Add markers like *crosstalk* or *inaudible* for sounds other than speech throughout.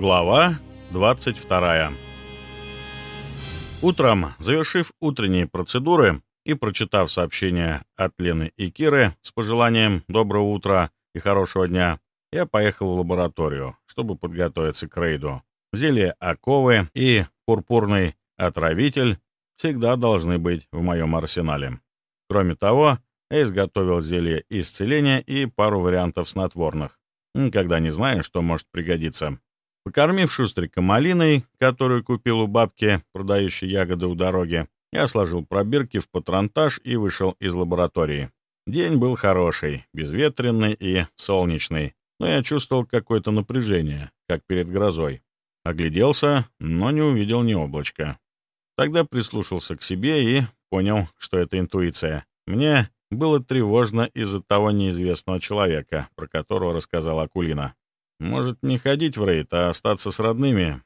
Глава 22 Утром, завершив утренние процедуры и прочитав сообщение от Лены и Киры с пожеланием доброго утра и хорошего дня, я поехал в лабораторию, чтобы подготовиться к рейду. Зелье оковы и пурпурный отравитель всегда должны быть в моем арсенале. Кроме того, я изготовил зелье исцеления и пару вариантов снотворных, когда не знаю, что может пригодиться. Покормив Шустрика малиной, которую купил у бабки, продающей ягоды у дороги, я сложил пробирки в патронтаж и вышел из лаборатории. День был хороший, безветренный и солнечный, но я чувствовал какое-то напряжение, как перед грозой. Огляделся, но не увидел ни облачка. Тогда прислушался к себе и понял, что это интуиция. Мне было тревожно из-за того неизвестного человека, про которого рассказала Акулина. Может, не ходить в рейд, а остаться с родными?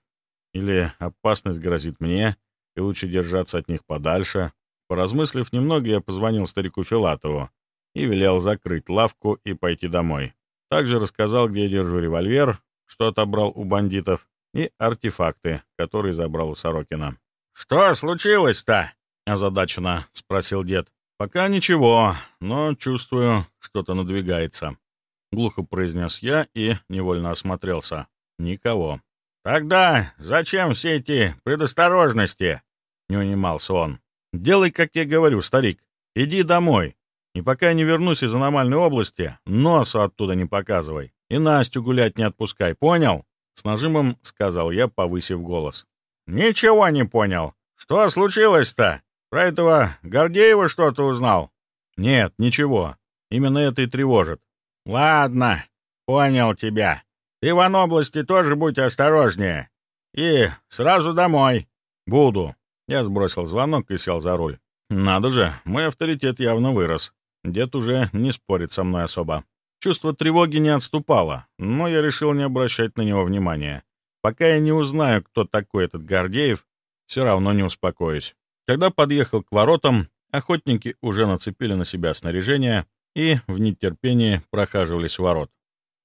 Или опасность грозит мне, и лучше держаться от них подальше? Поразмыслив немного, я позвонил старику Филатову и велел закрыть лавку и пойти домой. Также рассказал, где я держу револьвер, что отобрал у бандитов, и артефакты, которые забрал у Сорокина. «Что случилось-то?» — озадаченно спросил дед. «Пока ничего, но чувствую, что-то надвигается». — глухо произнес я и невольно осмотрелся. Никого. «Тогда зачем все эти предосторожности?» — не унимался он. «Делай, как я говорю, старик. Иди домой. И пока я не вернусь из аномальной области, носу оттуда не показывай. И Настю гулять не отпускай, понял?» С нажимом сказал я, повысив голос. «Ничего не понял. Что случилось-то? Про этого Гордеева что-то узнал?» «Нет, ничего. Именно это и тревожит. «Ладно, понял тебя. Ты в области тоже будь осторожнее. И сразу домой». «Буду». Я сбросил звонок и сел за руль. «Надо же, мой авторитет явно вырос. Дед уже не спорит со мной особо. Чувство тревоги не отступало, но я решил не обращать на него внимания. Пока я не узнаю, кто такой этот Гордеев, все равно не успокоюсь. Когда подъехал к воротам, охотники уже нацепили на себя снаряжение — и в нетерпении прохаживались ворот.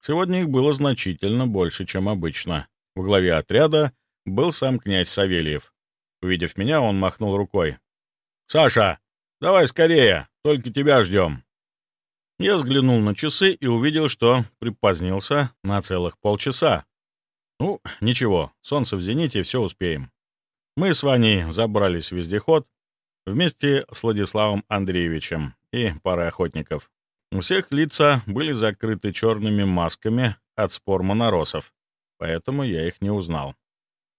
Сегодня их было значительно больше, чем обычно. В главе отряда был сам князь Савельев. Увидев меня, он махнул рукой. «Саша, давай скорее, только тебя ждем». Я взглянул на часы и увидел, что припозднился на целых полчаса. Ну, ничего, солнце в зените, все успеем. Мы с Ваней забрались в вездеход вместе с Владиславом Андреевичем и парой охотников. У всех лица были закрыты черными масками от спор моноросов, поэтому я их не узнал.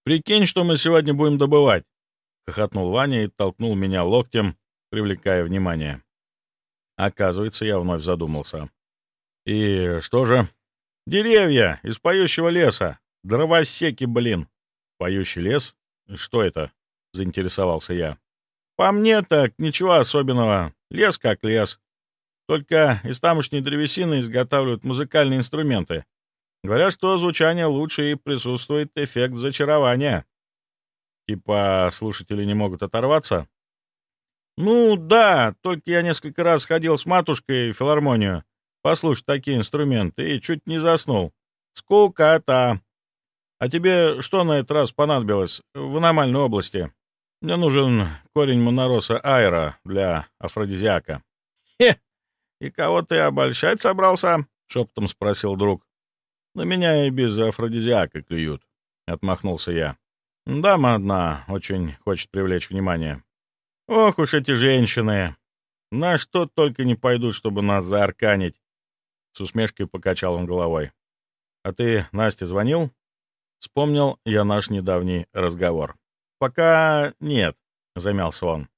«Прикинь, что мы сегодня будем добывать!» — хохотнул Ваня и толкнул меня локтем, привлекая внимание. Оказывается, я вновь задумался. «И что же?» «Деревья из поющего леса! Дровосеки, блин!» «Поющий лес? Что это?» — заинтересовался я. «По мне так, ничего особенного. Лес как лес. Только из тамошней древесины изготавливают музыкальные инструменты. Говорят, что звучание лучше и присутствует эффект зачарования. Типа слушатели не могут оторваться? Ну да, только я несколько раз ходил с матушкой в филармонию послушать такие инструменты и чуть не заснул. Скукота. А тебе что на этот раз понадобилось в аномальной области? Мне нужен корень монороса аэро для афродизиака. Хе! «И кого ты обольщать собрался?» — шепотом спросил друг. «На меня и без афродизиака клюют», — отмахнулся я. «Дама одна очень хочет привлечь внимание. Ох уж эти женщины! На что только не пойдут, чтобы нас заарканить!» С усмешкой покачал он головой. «А ты Насте звонил?» Вспомнил я наш недавний разговор. «Пока нет», — замялся он.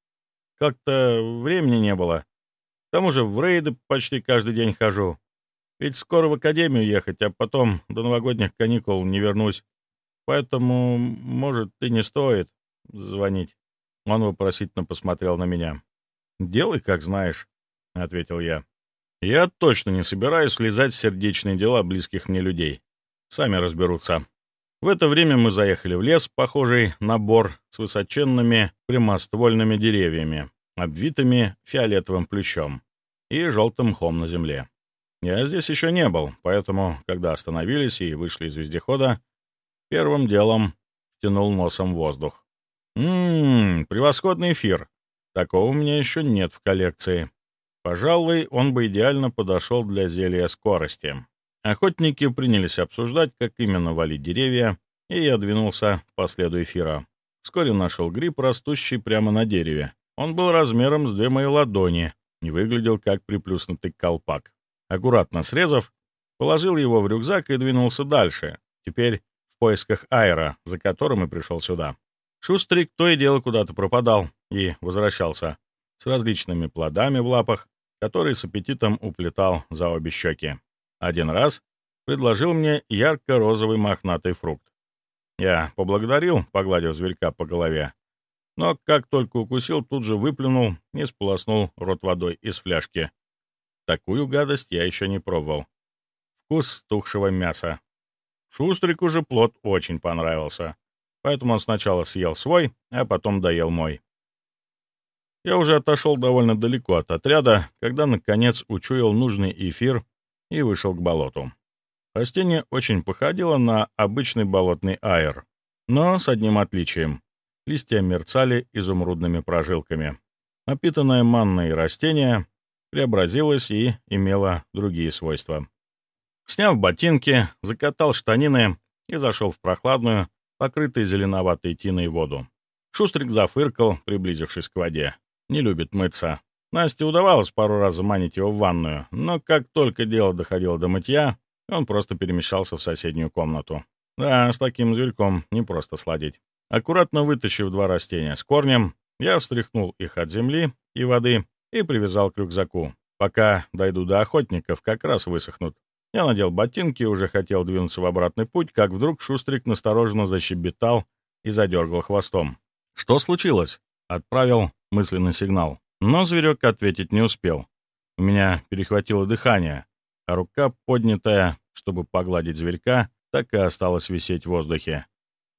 «Как-то времени не было. К тому же в рейды почти каждый день хожу. Ведь скоро в академию ехать, а потом до новогодних каникул не вернусь. Поэтому, может, ты не стоит звонить. Он вопросительно посмотрел на меня. «Делай, как знаешь», — ответил я. «Я точно не собираюсь влезать в сердечные дела близких мне людей. Сами разберутся». В это время мы заехали в лес, похожий на бор с высоченными прямоствольными деревьями обвитыми фиолетовым плющом и желтым мхом на земле. Я здесь еще не был, поэтому, когда остановились и вышли из вездехода, Первым делом втянул носом воздух. Ммм, превосходный эфир. Такого у меня еще нет в коллекции. Пожалуй, он бы идеально подошел для зелья скорости. Охотники принялись обсуждать, как именно валить деревья, и я двинулся по следу эфира. Вскоре нашел гриб, растущий прямо на дереве. Он был размером с две мои ладони и выглядел как приплюснутый колпак. Аккуратно срезав, положил его в рюкзак и двинулся дальше, теперь в поисках Айра, за которым и пришел сюда. Шустрик то и дело куда-то пропадал и возвращался с различными плодами в лапах, которые с аппетитом уплетал за обе щеки. Один раз предложил мне ярко-розовый мохнатый фрукт. Я поблагодарил, погладив зверька по голове, но как только укусил, тут же выплюнул и сполоснул рот водой из фляжки. Такую гадость я еще не пробовал. Вкус тухшего мяса. Шустрику же плод очень понравился, поэтому он сначала съел свой, а потом доел мой. Я уже отошел довольно далеко от отряда, когда, наконец, учуял нужный эфир и вышел к болоту. Растение очень походило на обычный болотный аэр, но с одним отличием. Листья мерцали изумрудными прожилками. Напитанное манной растение преобразилось и имело другие свойства. Сняв ботинки, закатал штанины и зашел в прохладную, покрытую зеленоватой тиной воду. Шустрик зафыркал, приблизившись к воде. Не любит мыться. Насте удавалось пару раз заманить его в ванную, но как только дело доходило до мытья, он просто перемещался в соседнюю комнату. Да, с таким зверьком не просто сладить. Аккуратно вытащив два растения с корнем, я встряхнул их от земли и воды и привязал к рюкзаку. Пока дойду до охотников, как раз высохнут. Я надел ботинки и уже хотел двинуться в обратный путь, как вдруг Шустрик настороженно защебетал и задергал хвостом. «Что случилось?» — отправил мысленный сигнал. Но зверек ответить не успел. У меня перехватило дыхание, а рука, поднятая, чтобы погладить зверька, так и осталась висеть в воздухе.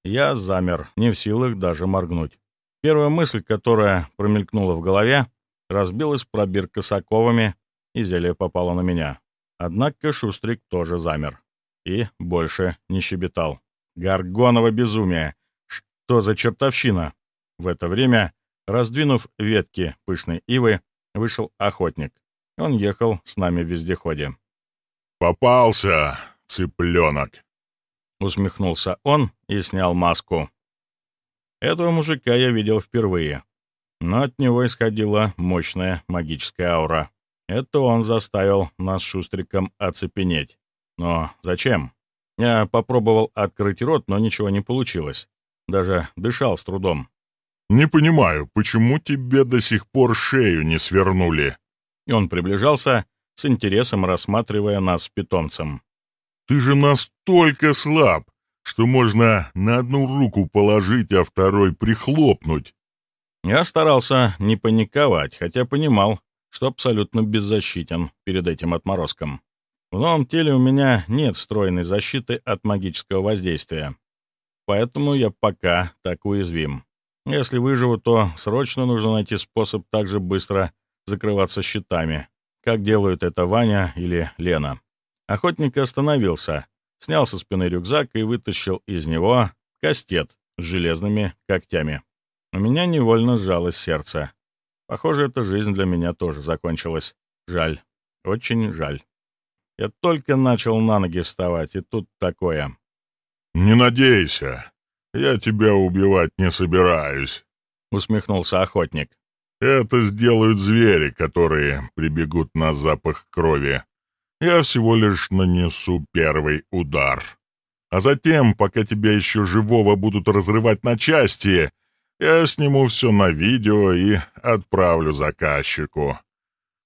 Я замер, не в силах даже моргнуть. Первая мысль, которая промелькнула в голове, разбилась пробирка с оковами, и зелье попало на меня. Однако Шустрик тоже замер. И больше не щебетал. Гаргоново безумие! Что за чертовщина? В это время, раздвинув ветки пышной ивы, вышел охотник. Он ехал с нами в вездеходе. «Попался, цыпленок!» Усмехнулся он и снял маску. Этого мужика я видел впервые, но от него исходила мощная магическая аура. Это он заставил нас шустриком оцепенеть. Но зачем? Я попробовал открыть рот, но ничего не получилось. Даже дышал с трудом. «Не понимаю, почему тебе до сих пор шею не свернули?» И он приближался, с интересом рассматривая нас с питомцем. Ты же настолько слаб, что можно на одну руку положить, а второй прихлопнуть. Я старался не паниковать, хотя понимал, что абсолютно беззащитен перед этим отморозком. В новом теле у меня нет встроенной защиты от магического воздействия, поэтому я пока так уязвим. Если выживу, то срочно нужно найти способ так же быстро закрываться щитами, как делают это Ваня или Лена. Охотник остановился, снял со спины рюкзак и вытащил из него кастет с железными когтями. У меня невольно сжалось сердце. Похоже, эта жизнь для меня тоже закончилась. Жаль. Очень жаль. Я только начал на ноги вставать, и тут такое. «Не надейся. Я тебя убивать не собираюсь», — усмехнулся охотник. «Это сделают звери, которые прибегут на запах крови. Я всего лишь нанесу первый удар. А затем, пока тебя еще живого будут разрывать на части, я сниму все на видео и отправлю заказчику.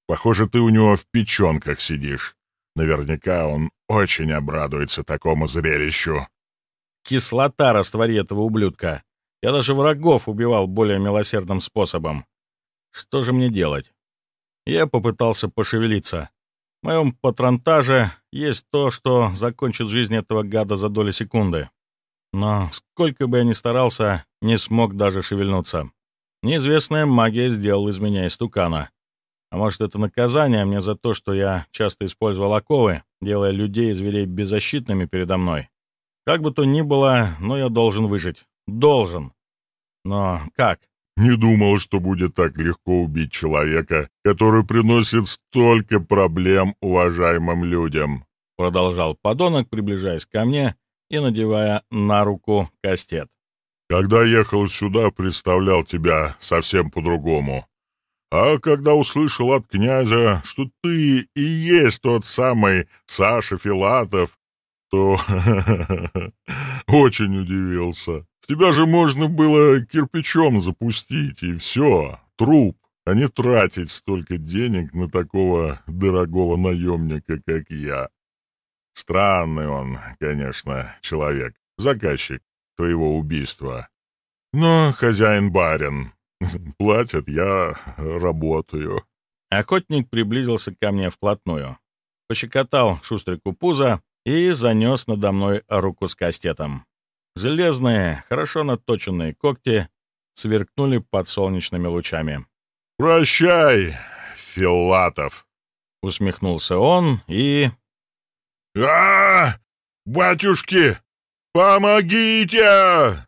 Похоже, ты у него в печенках сидишь. Наверняка он очень обрадуется такому зрелищу. Кислота раствори этого ублюдка. Я даже врагов убивал более милосердным способом. Что же мне делать? Я попытался пошевелиться, в моем патронтаже есть то, что закончит жизнь этого гада за доли секунды. Но сколько бы я ни старался, не смог даже шевельнуться. Неизвестная магия сделала из меня истукана. А может, это наказание мне за то, что я часто использовал оковы, делая людей и зверей беззащитными передо мной. Как бы то ни было, но я должен выжить. Должен. Но как? Не думал, что будет так легко убить человека, который приносит столько проблем уважаемым людям. Продолжал подонок, приближаясь ко мне и надевая на руку кастет. Когда ехал сюда, представлял тебя совсем по-другому. А когда услышал от князя, что ты и есть тот самый Саша Филатов, то *laughs* очень удивился. Тебя же можно было кирпичом запустить, и все, труп, а не тратить столько денег на такого дорогого наемника, как я. Странный он, конечно, человек, заказчик твоего убийства. Но хозяин барин. *laughs* Платят, я работаю. Охотник приблизился ко мне вплотную, пощекотал шустрику пуза и занес надо мной руку с кастетом. Железные, хорошо наточенные когти сверкнули под солнечными лучами. «Прощай, Филатов!» — усмехнулся он и... а, Батюшки, помогите!»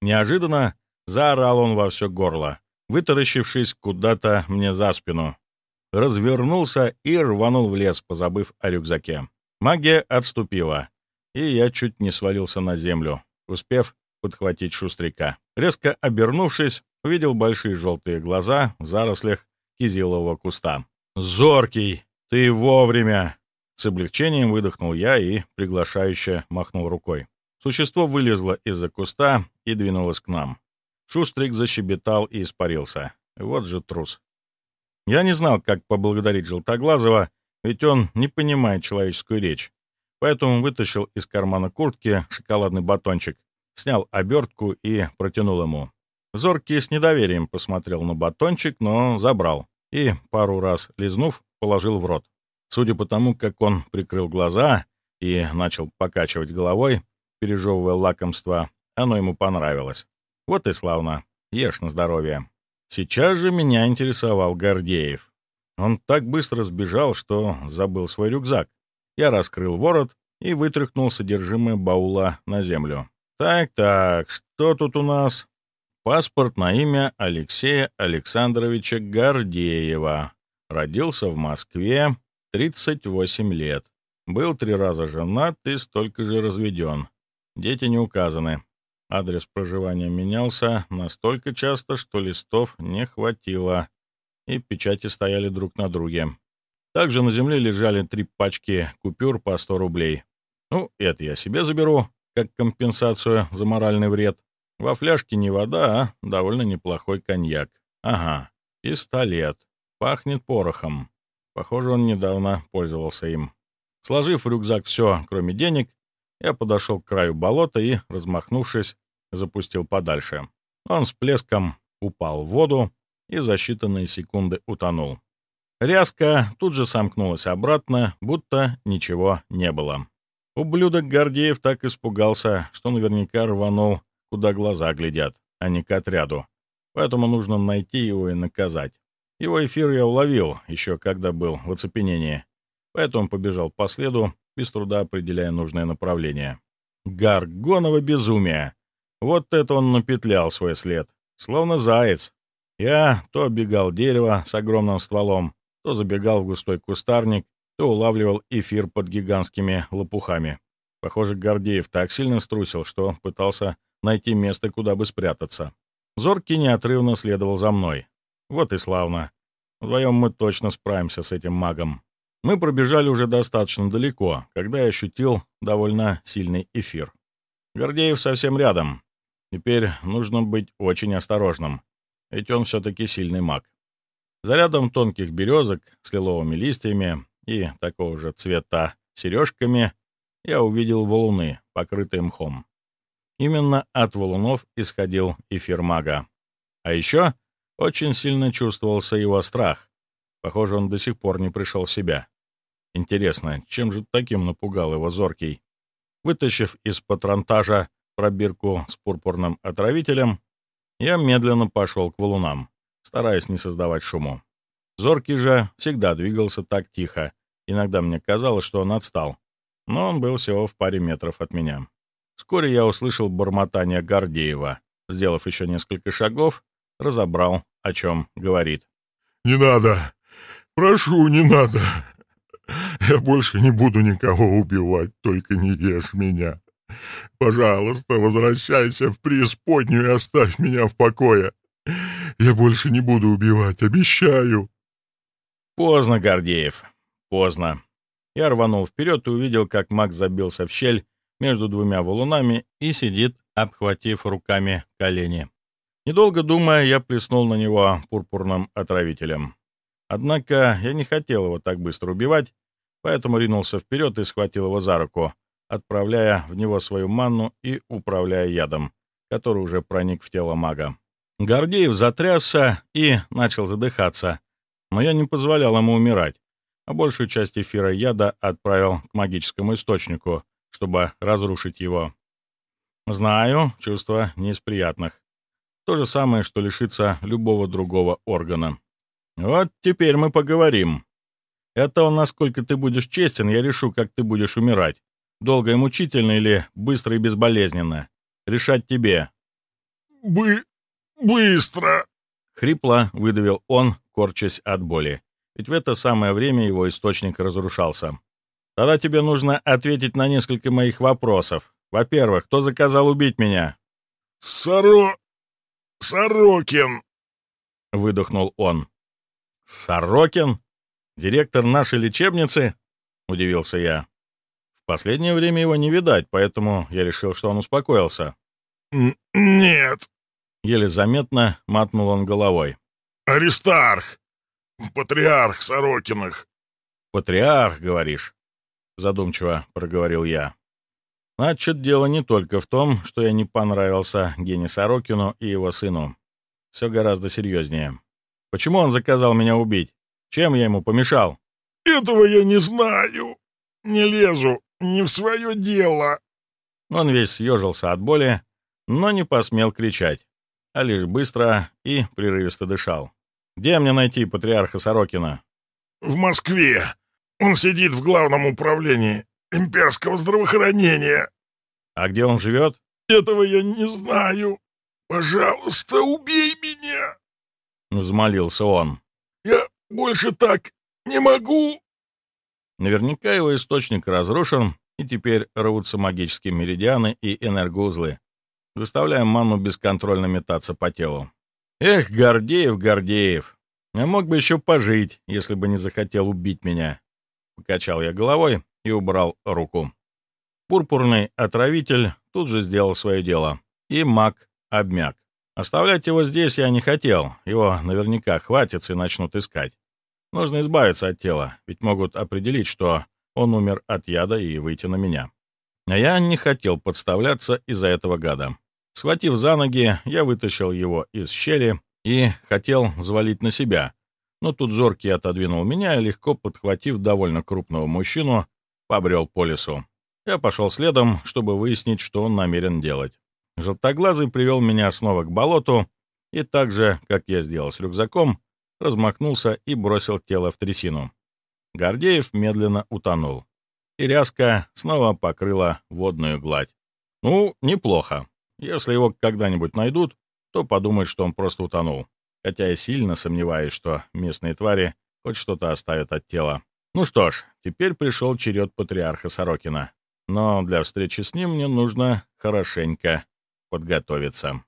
Неожиданно заорал он во все горло, вытаращившись куда-то мне за спину. Развернулся и рванул в лес, позабыв о рюкзаке. Магия отступила, и я чуть не свалился на землю, успев подхватить шустряка. Резко обернувшись, увидел большие желтые глаза в зарослях кизилового куста. «Зоркий! Ты вовремя!» С облегчением выдохнул я и приглашающе махнул рукой. Существо вылезло из-за куста и двинулось к нам. Шустрик защебетал и испарился. Вот же трус. Я не знал, как поблагодарить Желтоглазого, ведь он не понимает человеческую речь. Поэтому вытащил из кармана куртки шоколадный батончик, снял обертку и протянул ему. Зоркий с недоверием посмотрел на батончик, но забрал и, пару раз лизнув, положил в рот. Судя по тому, как он прикрыл глаза и начал покачивать головой, пережевывая лакомство, оно ему понравилось. Вот и славно. Ешь на здоровье. Сейчас же меня интересовал Гордеев. Он так быстро сбежал, что забыл свой рюкзак. Я раскрыл ворот и вытряхнул содержимое баула на землю. Так-так, что тут у нас? Паспорт на имя Алексея Александровича Гордеева. Родился в Москве, 38 лет. Был три раза женат и столько же разведен. Дети не указаны. Адрес проживания менялся настолько часто, что листов не хватило, и печати стояли друг на друге. Также на земле лежали три пачки купюр по 100 рублей. Ну, это я себе заберу, как компенсацию за моральный вред. Во фляжке не вода, а довольно неплохой коньяк. Ага, пистолет. Пахнет порохом. Похоже, он недавно пользовался им. Сложив в рюкзак все, кроме денег, я подошел к краю болота и, размахнувшись, запустил подальше. Он с плеском упал в воду и за считанные секунды утонул. Рязка тут же сомкнулась обратно, будто ничего не было. Ублюдок Гордеев так испугался, что наверняка рванул, куда глаза глядят, а не к отряду. Поэтому нужно найти его и наказать. Его эфир я уловил, еще когда был в оцепенении. Поэтому побежал по следу, без труда определяя нужное направление. Гаргоново безумие! Вот это он напетлял свой след, словно заяц. Я то оббегал дерево с огромным стволом, то забегал в густой кустарник, то улавливал эфир под гигантскими лопухами. Похоже, Гордеев так сильно струсил, что пытался найти место, куда бы спрятаться. Зоркий неотрывно следовал за мной. Вот и славно. Вдвоем мы точно справимся с этим магом. Мы пробежали уже достаточно далеко, когда я ощутил довольно сильный эфир. Гордеев совсем рядом. Теперь нужно быть очень осторожным, ведь он все-таки сильный маг. За рядом тонких березок с лиловыми листьями и такого же цвета сережками я увидел валуны, покрытые мхом. Именно от валунов исходил эфир мага. А еще очень сильно чувствовался его страх. Похоже, он до сих пор не пришел в себя. Интересно, чем же таким напугал его зоркий? Вытащив из патронтажа пробирку с пурпурным отравителем, я медленно пошел к валунам, стараясь не создавать шуму. Зоркий же всегда двигался так тихо. Иногда мне казалось, что он отстал, но он был всего в паре метров от меня. Вскоре я услышал бормотание Гордеева. Сделав еще несколько шагов, разобрал, о чем говорит. «Не надо! Прошу, не надо! Я больше не буду никого убивать, только не ешь меня. Пожалуйста, возвращайся в преисподнюю и оставь меня в покое. Я больше не буду убивать, обещаю!» Поздно, Гордеев, поздно. Я рванул вперед и увидел, как маг забился в щель между двумя валунами и сидит, обхватив руками колени. Недолго думая, я плеснул на него пурпурным отравителем. Однако я не хотел его так быстро убивать, поэтому ринулся вперед и схватил его за руку, отправляя в него свою манну и управляя ядом, который уже проник в тело мага. Гордеев затрясся и начал задыхаться, но я не позволял ему умирать, а большую часть эфира яда отправил к магическому источнику, чтобы разрушить его. Знаю, чувство не из приятных. То же самое, что лишиться любого другого органа. Вот теперь мы поговорим. Это насколько ты будешь честен, я решу, как ты будешь умирать. Долго и мучительно или быстро и безболезненно. Решать тебе. «Бы... быстро!» — хрипло выдавил он, корчась от боли. Ведь в это самое время его источник разрушался. «Тогда тебе нужно ответить на несколько моих вопросов. Во-первых, кто заказал убить меня?» «Саро... Сорокин!» — выдохнул он. «Сорокин? Директор нашей лечебницы?» — удивился я. В последнее время его не видать, поэтому я решил, что он успокоился. «Нет!» — еле заметно мотнул он головой. «Аристарх! Патриарх Сорокиных!» «Патриарх, говоришь?» — задумчиво проговорил я. Значит, дело не только в том, что я не понравился Гене Сорокину и его сыну. Все гораздо серьезнее. Почему он заказал меня убить? Чем я ему помешал? «Этого я не знаю. Не лезу. Не в свое дело». Он весь съежился от боли, но не посмел кричать, а лишь быстро и прерывисто дышал. «Где мне найти патриарха Сорокина?» «В Москве. Он сидит в главном управлении имперского здравоохранения». «А где он живет?» «Этого я не знаю. Пожалуйста, убей меня!» Взмолился он. «Я больше так не могу!» Наверняка его источник разрушен, и теперь рвутся магические меридианы и энергоузлы, заставляя ману бесконтрольно метаться по телу. Эх, Гордеев, Гордеев, я мог бы еще пожить, если бы не захотел убить меня. Покачал я головой и убрал руку. Пурпурный отравитель тут же сделал свое дело, и маг обмяк. Оставлять его здесь я не хотел, его наверняка хватится и начнут искать. Нужно избавиться от тела, ведь могут определить, что он умер от яда и выйти на меня. А я не хотел подставляться из-за этого гада. Схватив за ноги, я вытащил его из щели и хотел завалить на себя, но тут зоркий отодвинул меня и, легко подхватив довольно крупного мужчину, побрел по лесу. Я пошел следом, чтобы выяснить, что он намерен делать. Желтоглазый привел меня снова к болоту, и так же, как я сделал с рюкзаком, размахнулся и бросил тело в трясину. Гордеев медленно утонул, и ряска снова покрыла водную гладь. Ну, неплохо. Если его когда-нибудь найдут, то подумают, что он просто утонул. Хотя я сильно сомневаюсь, что местные твари хоть что-то оставят от тела. Ну что ж, теперь пришел черед патриарха Сорокина. Но для встречи с ним мне нужно хорошенько подготовиться.